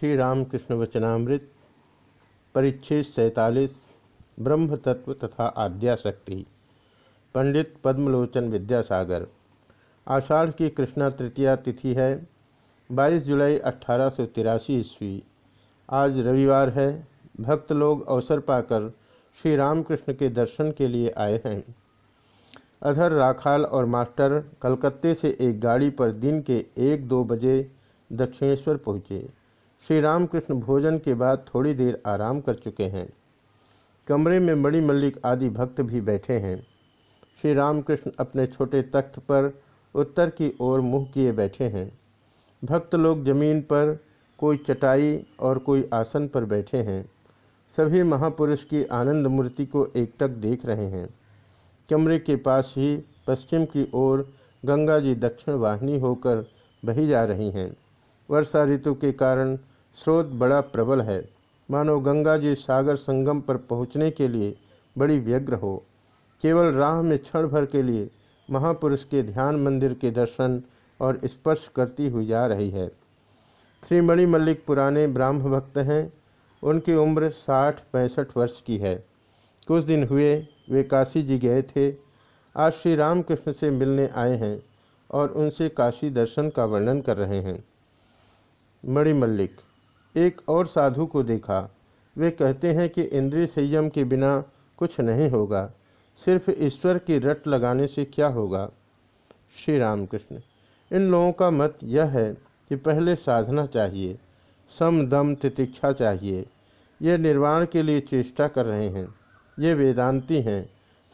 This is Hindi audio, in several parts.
श्री रामकृष्ण वचनामृत, परिच्छेद सैतालीस ब्रह्म तत्व तथा आद्याशक्ति, पंडित पद्मलोचन विद्यासागर। आषाढ़ की कृष्णा तृतीया तिथि है 22 जुलाई अठारह ईस्वी। आज रविवार है, भक्त लोग अवसर पाकर श्री रामकृष्ण के दर्शन के लिए आए हैं। अधर राखाल और मास्टर कलकत्ते से एक गाड़ी पर दिन के एक दो बजे दक्षिणेश्वर पहुँचे। श्री रामकृष्ण भोजन के बाद थोड़ी देर आराम कर चुके हैं। कमरे में मणि मल्लिक आदि भक्त भी बैठे हैं। श्री रामकृष्ण अपने छोटे तख्त पर उत्तर की ओर मुँह किए बैठे हैं। भक्त लोग ज़मीन पर कोई चटाई और कोई आसन पर बैठे हैं। सभी महापुरुष की आनंद मूर्ति को एकटक देख रहे हैं। कमरे के पास ही पश्चिम की ओर गंगा जी दक्षिण वाहिनी होकर बही जा रही हैं। वर्षा ऋतु के कारण स्रोत बड़ा प्रबल है। मानो गंगा जी सागर संगम पर पहुँचने के लिए बड़ी व्यग्र हो। केवल राह में क्षण भर के लिए महापुरुष के ध्यान मंदिर के दर्शन और स्पर्श करती हुई जा रही है। श्री मणि मल्लिक पुराने ब्राह्म भक्त हैं। उनकी उम्र साठ पैंसठ वर्ष की है। कुछ दिन हुए, वे काशी जी गए थे। आज श्री रामकृष्ण से मिलने आए हैं और उनसे काशी दर्शन का वर्णन कर रहे हैं। मणि मल्लिक एक और साधु को देखा। वे कहते हैं कि इंद्रिय संयम के बिना कुछ नहीं होगा। सिर्फ़ ईश्वर की रट लगाने से क्या होगा? श्री रामकृष्ण इन लोगों का मत यह है कि पहले साधना चाहिए, सम दम तितिक्षा चाहिए। ये निर्वाण के लिए चेष्टा कर रहे हैं। ये वेदांती हैं,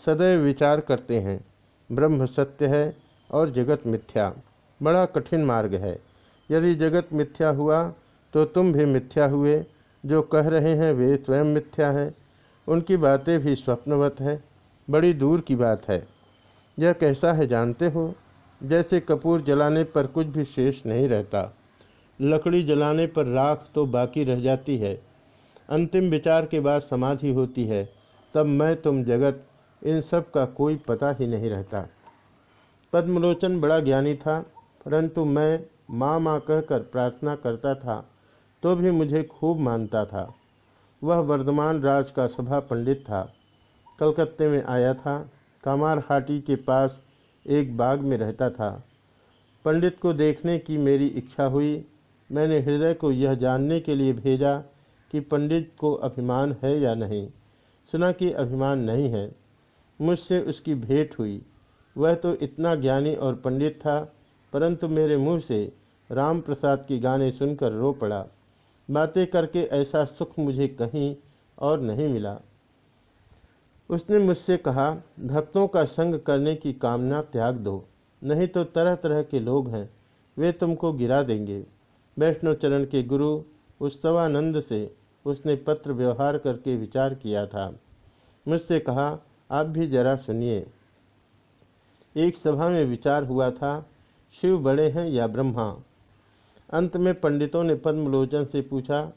सदैव विचार करते हैं। ब्रह्म सत्य है और जगत मिथ्या। बड़ा कठिन मार्ग है। यदि जगत मिथ्या हुआ तो तुम भी मिथ्या हुए, जो कह रहे हैं वे स्वयं मिथ्या हैं। उनकी बातें भी स्वप्नवत हैं। बड़ी दूर की बात है। यह कैसा है जानते हो? जैसे कपूर जलाने पर कुछ भी शेष नहीं रहता। लकड़ी जलाने पर राख तो बाकी रह जाती है। अंतिम विचार के बाद समाधि होती है। तब मैं, तुम जगत, इन सब का कोई पता ही नहीं रहता। पद्मलोचन बड़ा ज्ञानी था, परंतु मैं माँ माँ कहकर प्रार्थना करता था तो भी मुझे खूब मानता था। वह वर्धमान राज का सभा पंडित था। कलकत्ते में आया था। कामार हाटी के पास एक बाग में रहता था। पंडित को देखने की मेरी इच्छा हुई। मैंने हृदय को यह जानने के लिए भेजा कि पंडित को अभिमान है या नहीं। सुना कि अभिमान नहीं है। मुझसे उसकी भेंट हुई। वह तो इतना ज्ञानी और पंडित था, परंतु मेरे मुँह से राम प्रसाद के गाने सुनकर रो पड़ा। बातें करके ऐसा सुख मुझे कहीं और नहीं मिला। उसने मुझसे कहा, भक्तों का संग करने की कामना त्याग दो, नहीं तो तरह तरह के लोग हैं, वे तुमको गिरा देंगे। वैष्णव चरण के गुरु उत्सवानंद से उसने पत्र व्यवहार करके विचार किया था। मुझसे कहा, आप भी जरा सुनिए। एक सभा में विचार हुआ था, शिव बड़े हैं या ब्रह्मा? अंत में पंडितों ने पद्मलोचन से पूछा,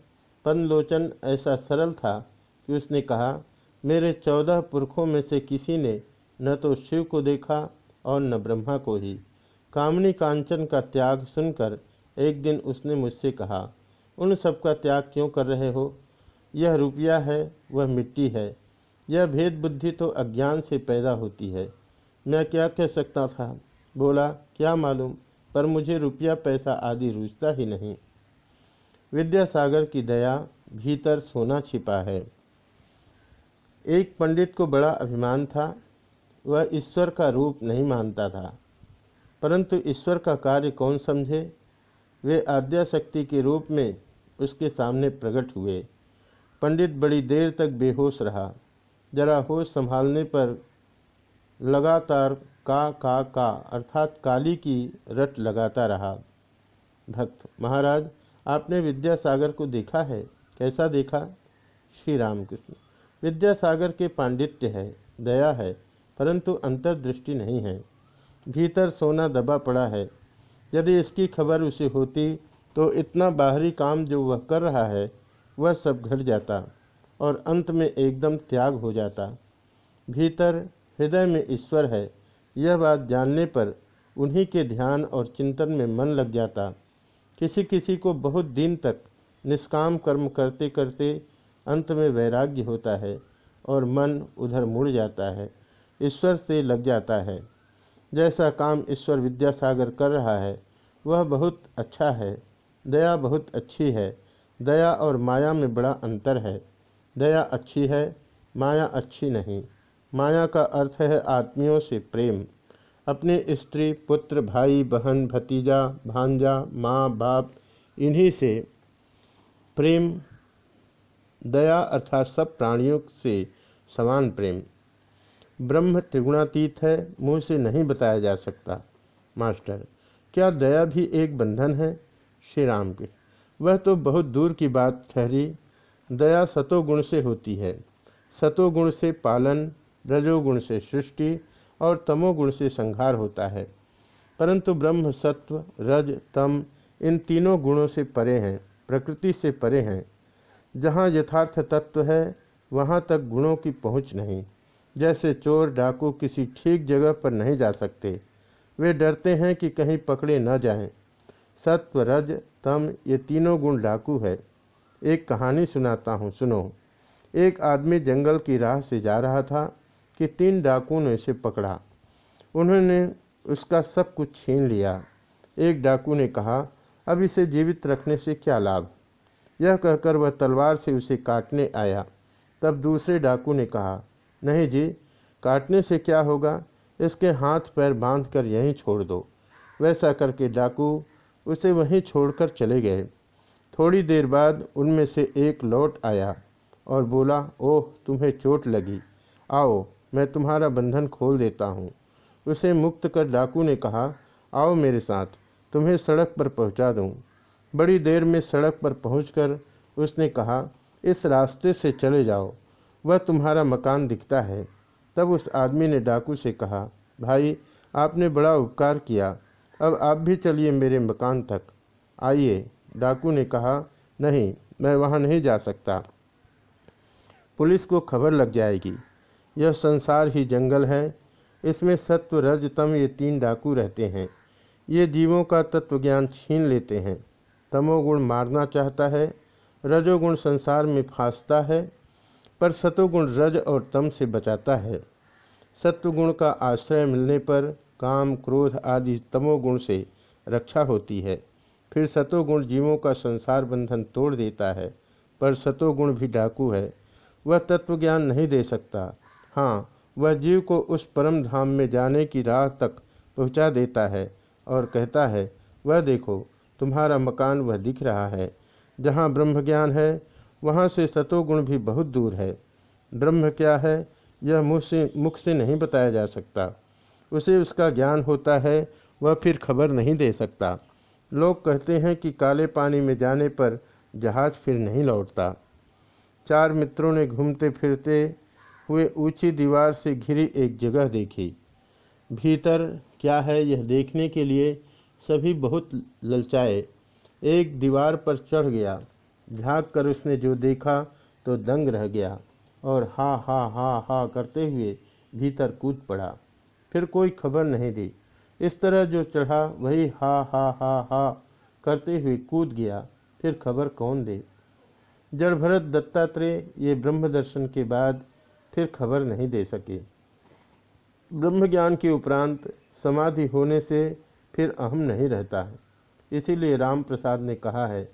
पद्मलोचन, ऐसा सरल था? कि उसने कहा, मेरे चौदह पुरखों में से किसी ने न तो शिव को देखा और न ब्रह्मा को ही। कामनी कांचन का त्याग सुनकर एक दिन उसने मुझसे कहा, उन सब का त्याग क्यों कर रहे हो? यह रुपया है, वह मिट्टी है। यह भेद बुद्धि तो अज्ञान से पैदा होती है। मैं क्या कह सकता था? बोला, क्या मालूम? पर मुझे रुपया, पैसा आदि रुचता ही नहीं। विद्यासागर की दया भीतर सोना छिपा है। एक पंडित को बड़ा अभिमान था। वह ईश्वर का रूप नहीं मानता था। परंतु ईश्वर का कार्य कौन समझे? वे आद्याशक्ति के रूप में उसके सामने प्रकट हुए। पंडित बड़ी देर तक बेहोश रहा। जरा होश संभालने पर लगातार का का का, अर्थात काली की रट लगाता रहा। भक्त, महाराज, आपने विद्यासागर को देखा है? कैसा देखा? श्री रामकृष्ण, विद्यासागर के पांडित्य है, दया है, परंतु अंतर्दृष्टि नहीं है। भीतर सोना दबा पड़ा है। यदि इसकी खबर उसे होती तो इतना बाहरी काम जो वह कर रहा है, वह सब घट जाता और अंत में एकदम त्याग हो जाता। भीतर हृदय में ईश्वर है यह बात जानने पर उन्हीं के ध्यान और चिंतन में मन लग जाता। किसी किसी को बहुत दिन तक निष्काम कर्म करते करते अंत में वैराग्य होता है और मन उधर मुड़ जाता है, ईश्वर से लग जाता है। जैसा काम ईश्वर विद्यासागर कर रहा है, वह बहुत अच्छा है, दया बहुत अच्छी है, दया और माया में बड़ा अंतर है। दया अच्छी है, माया अच्छी नहीं। माया का अर्थ है आत्मियों से प्रेम। अपने स्त्री, पुत्र, भाई, बहन, भतीजा, भांजा, माँ, बाप, इन्हीं से प्रेम, दया अर्थात सब प्राणियों से समान प्रेम। ब्रह्म त्रिगुणातीत है, मुँह से नहीं बताया जा सकता। मास्टर, क्या दया भी एक बंधन है? श्री राम के वह तो बहुत दूर की बात ठहरी। दया सतोगुण से होती है। सतोगुण से पालन रजोगुण से सृष्टि और तमोगुण से संहार होता है। परंतु ब्रह्म सत्व, रज, तम, इन तीनों गुणों से परे हैं, प्रकृति से परे हैं। जहाँ यथार्थ तत्व है, वहाँ तक गुणों की पहुँच नहीं। जैसे चोर, डाकू किसी ठीक जगह पर नहीं जा सकते। वे डरते हैं कि कहीं पकड़े न जाएँ। सत्व, रज, तम, ये तीनों गुण डाकू है। एक कहानी सुनाता हूँ, सुनो। एक आदमी जंगल की राह से जा रहा था। कि तीन डाकुओं ने उसे पकड़ा। उन्होंने उसका सब कुछ छीन लिया। एक डाकू ने कहा, अब इसे जीवित रखने से क्या लाभ? यह कहकर वह तलवार से उसे काटने आया। तब दूसरे डाकू ने कहा, नहीं जी, काटने से क्या होगा? इसके हाथ पैर बांधकर यहीं छोड़ दो। वैसा करके डाकू उसे वहीं छोड़कर चले गए। थोड़ी देर बाद उनमें से एक लौट आया और बोला, ओह, तुम्हें चोट लगी। आओ मैं तुम्हारा बंधन खोल देता हूँ। उसे मुक्त कर डाकू ने कहा, आओ मेरे साथ, तुम्हें सड़क पर पहुँचा दूँ। बड़ी देर में सड़क पर पहुँच उसने कहा, इस रास्ते से चले जाओ, वह तुम्हारा मकान दिखता है। तब उस आदमी ने डाकू से कहा, भाई, आपने बड़ा उपकार किया, अब आप भी चलिए मेरे मकान तक। आइए। डाकू ने कहा, नहीं, मैं वहाँ नहीं जा सकता। पुलिस को खबर लग जाएगी। यह संसार ही जंगल है। इसमें सत्व रजतम ये तीन डाकू रहते हैं। ये जीवों का तत्व ज्ञान छीन लेते हैं। तमोगुण मारना चाहता है, रजोगुण संसार में फांसता है, पर सतोगुण रज और तम से बचाता है। सत्वगुण का आश्रय मिलने पर काम, क्रोध आदि तमोगुण से रक्षा होती है। फिर सतोगुण जीवों का संसार बंधन तोड़ देता है, पर सतोगुण भी डाकू है। वह तत्वज्ञान नहीं दे सकता। हाँ वह जीव को उस परम धाम में जाने की राह तक पहुँचा देता है और कहता है, वह देखो, तुम्हारा मकान वह दिख रहा है। जहाँ ब्रह्म ज्ञान है, वहाँ से सतोगुण भी बहुत दूर है। ब्रह्म क्या है, यह मुँह से, मुख से नहीं बताया जा सकता। उसे उसका ज्ञान होता है, वह फिर खबर नहीं दे सकता। लोग कहते हैं कि काले पानी में जाने पर जहाज़ फिर नहीं लौटता। चार मित्रों ने घूमते फिरते हुए ऊँची दीवार से घिरी एक जगह देखी। भीतर क्या है यह देखने के लिए सभी बहुत ललचाए। एक दीवार पर चढ़ गया। झाँक कर उसने जो देखा तो दंग रह गया और हा हा हा हा करते हुए भीतर कूद पड़ा। फिर कोई खबर नहीं दी। इस तरह जो चढ़ा वही हा हा हा हा करते हुए कूद गया। फिर खबर कौन दे? जड़ भरत दत्तात्रेय ये ब्रह्म दर्शन के बाद फिर खबर नहीं दे सके। ब्रह्म ज्ञान के उपरांत समाधि होने से फिर अहम नहीं रहता है। इसीलिए राम प्रसाद ने कहा है,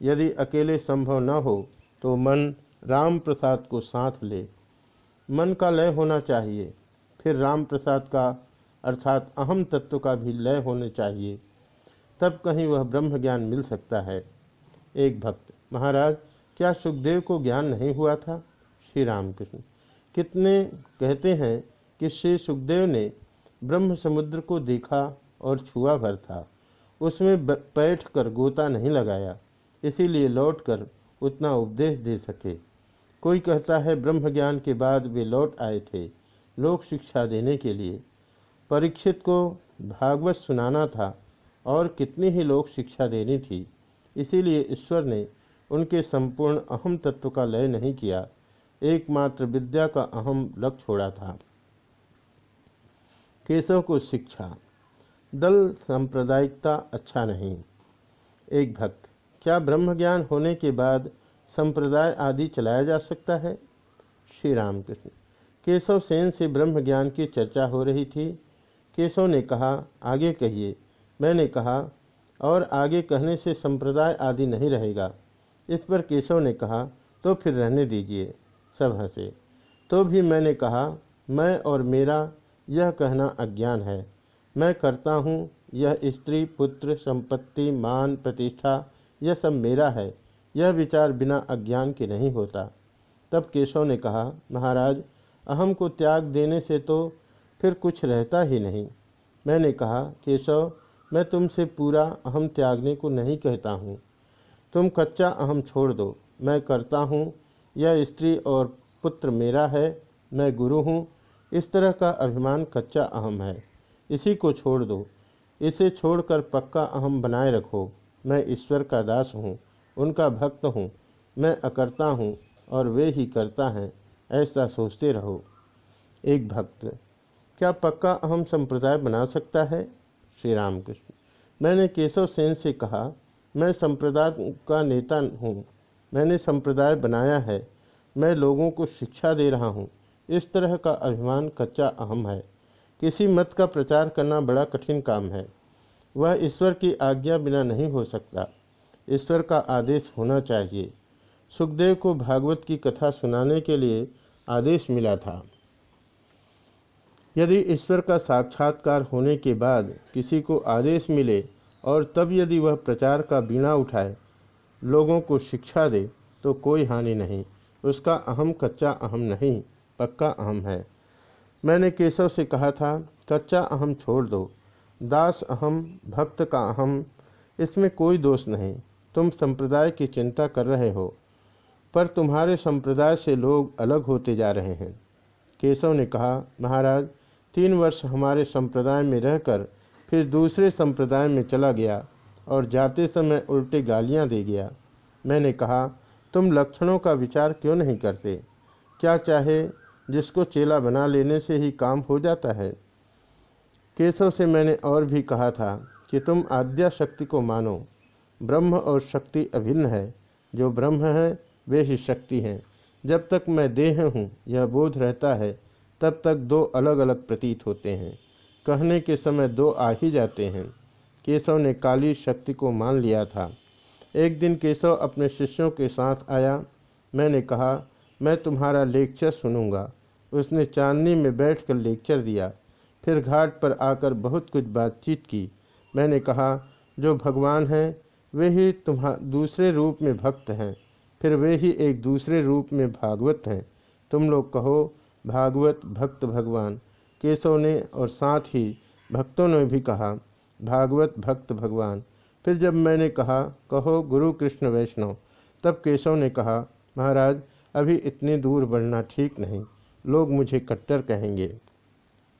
यदि अकेले संभव न हो तो मन राम प्रसाद को साथ ले। मन का लय होना चाहिए, फिर राम प्रसाद का, अर्थात अहम तत्व का भी लय होने चाहिए। तब कहीं वह ब्रह्म ज्ञान मिल सकता है। एक भक्त, महाराज, क्या सुखदेव को ज्ञान नहीं हुआ था? श्री रामकृष्ण कितने कहते हैं कि श्री सुखदेव ने ब्रह्म समुद्र को देखा और छुआ भर था। उसमें बैठ कर गोता नहीं लगाया, इसीलिए लौटकर उतना उपदेश दे सके। कोई कहता है ब्रह्म ज्ञान के बाद वे लौट आए थे लोक शिक्षा देने के लिए। परीक्षित को भागवत सुनाना था और कितनी ही लोक शिक्षा देनी थी, इसीलिए ईश्वर ने उनके संपूर्ण अहम तत्व का लय नहीं किया। एकमात्र विद्या का अहम लक छोड़ा था। केशव को शिक्षा। दल सांप्रदायिकता अच्छा नहीं। एक भक्त, क्या ब्रह्म ज्ञान होने के बाद संप्रदाय आदि चलाया जा सकता है? श्री रामकृष्ण। केशव सेन से ब्रह्म ज्ञान की चर्चा हो रही थी। केशव ने कहा, आगे कहिए। मैंने कहा, और आगे कहने से संप्रदाय आदि नहीं रहेगा। इस पर केशव ने कहा तो फिर रहने दीजिए। सब हंसे। तो भी मैंने कहा, मैं और मेरा यह कहना अज्ञान है। मैं करता हूँ, यह स्त्री, पुत्र, संपत्ति, मान, प्रतिष्ठा, यह सब मेरा है। यह विचार बिना अज्ञान के नहीं होता। तब केशव ने कहा, महाराज, अहम को त्याग देने से तो फिर कुछ रहता ही नहीं। मैंने कहा, केशव, मैं तुमसे पूरा अहम त्यागने को नहीं कहता हूँ। तुम कच्चा अहम छोड़ दो। मैं करता हूँ यह स्त्री और पुत्र मेरा है, मैं गुरु हूँ। इस तरह का अभिमान कच्चा अहम है। इसी को छोड़ दो। इसे छोड़कर पक्का अहम बनाए रखो। मैं ईश्वर का दास हूँ, उनका भक्त हूँ, मैं अकर्ता हूँ और वे ही करता हैं, ऐसा सोचते रहो। एक भक्त, क्या पक्का अहम संप्रदाय बना सकता है? श्री रामकृष्ण मैंने केशव सेन से कहा, मैं संप्रदाय का नेता हूँ। मैंने संप्रदाय बनाया है। मैं लोगों को शिक्षा दे रहा हूँ। इस तरह का अभिमान कच्चा अहम है। किसी मत का प्रचार करना बड़ा कठिन काम है। वह ईश्वर की आज्ञा बिना नहीं हो सकता। ईश्वर का आदेश होना चाहिए। सुखदेव को भागवत की कथा सुनाने के लिए आदेश मिला था। यदि ईश्वर का साक्षात्कार होने के बाद किसी को आदेश मिले और तब यदि वह प्रचार का बीणा उठाए लोगों को शिक्षा दे तो कोई हानि नहीं। उसका अहम कच्चा अहम नहीं, पक्का अहम है। मैंने केशव से कहा था, कच्चा अहम छोड़ दो। दास अहम, भक्त का अहम, इसमें कोई दोष नहीं। तुम संप्रदाय की चिंता कर रहे हो, पर तुम्हारे संप्रदाय से लोग अलग होते जा रहे हैं। केशव ने कहा, महाराज, तीन वर्ष हमारे संप्रदाय में रहकर फिर दूसरे संप्रदाय में चला गया। और जाते समय उल्टी गालियाँ दे गया। मैंने कहा, तुम लक्षणों का विचार क्यों नहीं करते? क्या चाहे जिसको चेला बना लेने से ही काम हो जाता है? केशव से मैंने और भी कहा था कि तुम आद्या शक्ति को मानो। ब्रह्म और शक्ति अभिन्न है। जो ब्रह्म है, वे ही शक्ति हैं। जब तक मैं देह हूँ, यह बोध रहता है, तब तक दो अलग अलग प्रतीत होते हैं। कहने के समय दो आ ही जाते हैं। केशव ने काली शक्ति को मान लिया था। एक दिन केशव अपने शिष्यों के साथ आया। मैंने कहा, मैं तुम्हारा लेक्चर सुनूँगा। उसने चांदनी में बैठकर लेक्चर दिया। फिर घाट पर आकर बहुत कुछ बातचीत की। मैंने कहा, जो भगवान हैं, वे ही तुम्हार दूसरे रूप में भक्त हैं। फिर वे ही एक दूसरे रूप में भागवत हैं। तुम लोग कहो, भागवत, भक्त भगवान। केशव ने और साथ ही भक्तों ने भी कहा भागवत भक्त भगवान। फिर जब मैंने कहा, कहो, गुरु कृष्ण वैष्णव। तब केशव ने कहा, महाराज, अभी इतनी दूर बढ़ना ठीक नहीं। लोग मुझे कट्टर कहेंगे।